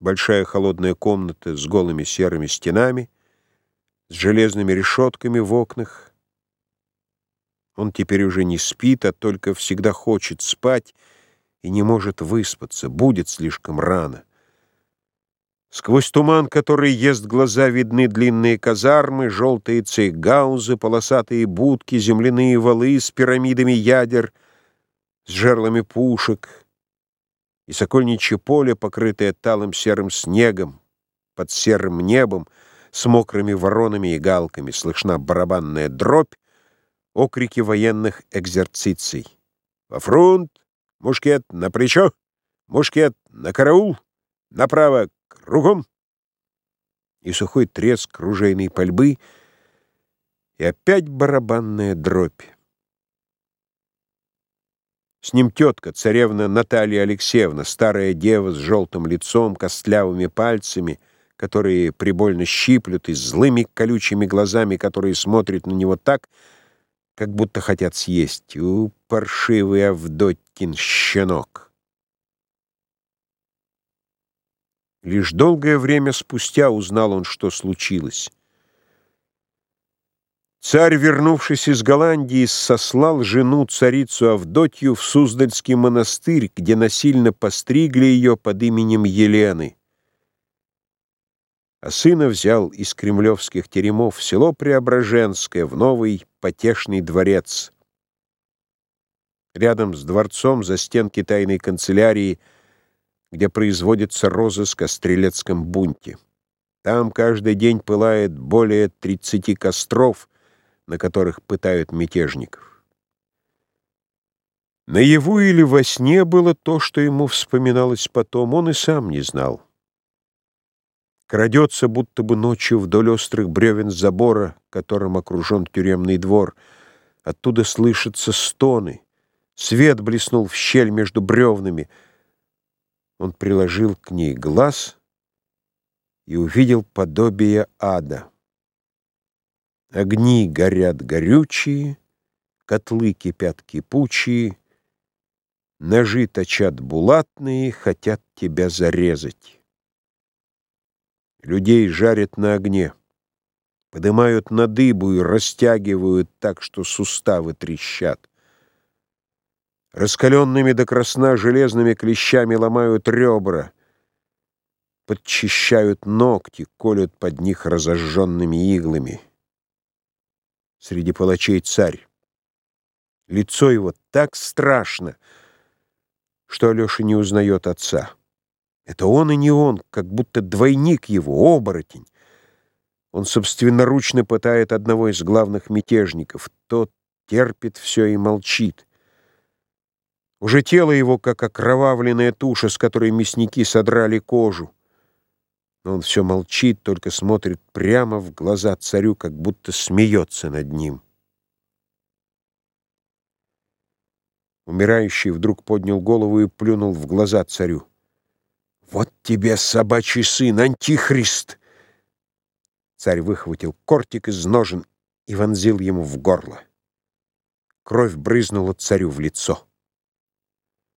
Большая холодная комната с голыми серыми стенами, с железными решетками в окнах. Он теперь уже не спит, а только всегда хочет спать и не может выспаться, будет слишком рано. Сквозь туман, который ест глаза, видны длинные казармы, желтые цейгаузы, полосатые будки, земляные валы с пирамидами ядер, с жерлами пушек и сокольничье поле, покрытое талым серым снегом, под серым небом, с мокрыми воронами и галками, слышна барабанная дробь, окрики военных экзерциций. «Во фронт! Мушкет на плечо! Мушкет на караул! Направо кругом!» И сухой треск ружейной пальбы, и опять барабанная дробь. С ним тетка, царевна Наталья Алексеевна, старая дева с желтым лицом, костлявыми пальцами, которые прибольно щиплют, и злыми колючими глазами, которые смотрят на него так, как будто хотят съесть. У, паршивый Авдотькин щенок! Лишь долгое время спустя узнал он, что случилось. Царь, вернувшись из Голландии, сослал жену царицу Авдотью в Суздальский монастырь, где насильно постригли ее под именем Елены. А сына взял из кремлевских теремов в село Преображенское, в новый потешный дворец. Рядом с дворцом, за стенки тайной канцелярии, где производится розыск о стрелецком бунте. Там каждый день пылает более тридцати костров — на которых пытают мятежников. Наяву или во сне было то, что ему вспоминалось потом, он и сам не знал. Крадется, будто бы ночью вдоль острых бревен забора, которым окружен тюремный двор. Оттуда слышатся стоны. Свет блеснул в щель между бревнами. Он приложил к ней глаз и увидел подобие ада. Огни горят горючие, котлы кипят кипучие, Ножи точат булатные, хотят тебя зарезать. Людей жарят на огне, подымают на дыбу и растягивают так, что суставы трещат. Раскаленными до красна железными клещами ломают ребра, подчищают ногти, колют под них разожженными иглами среди палачей царь. Лицо его так страшно, что Алеша не узнает отца. Это он и не он, как будто двойник его, оборотень. Он собственноручно пытает одного из главных мятежников. Тот терпит все и молчит. Уже тело его, как окровавленная туша, с которой мясники содрали кожу. Но он все молчит, только смотрит прямо в глаза царю, как будто смеется над ним. Умирающий вдруг поднял голову и плюнул в глаза царю. «Вот тебе, собачий сын, антихрист!» Царь выхватил кортик из ножен и вонзил ему в горло. Кровь брызнула царю в лицо.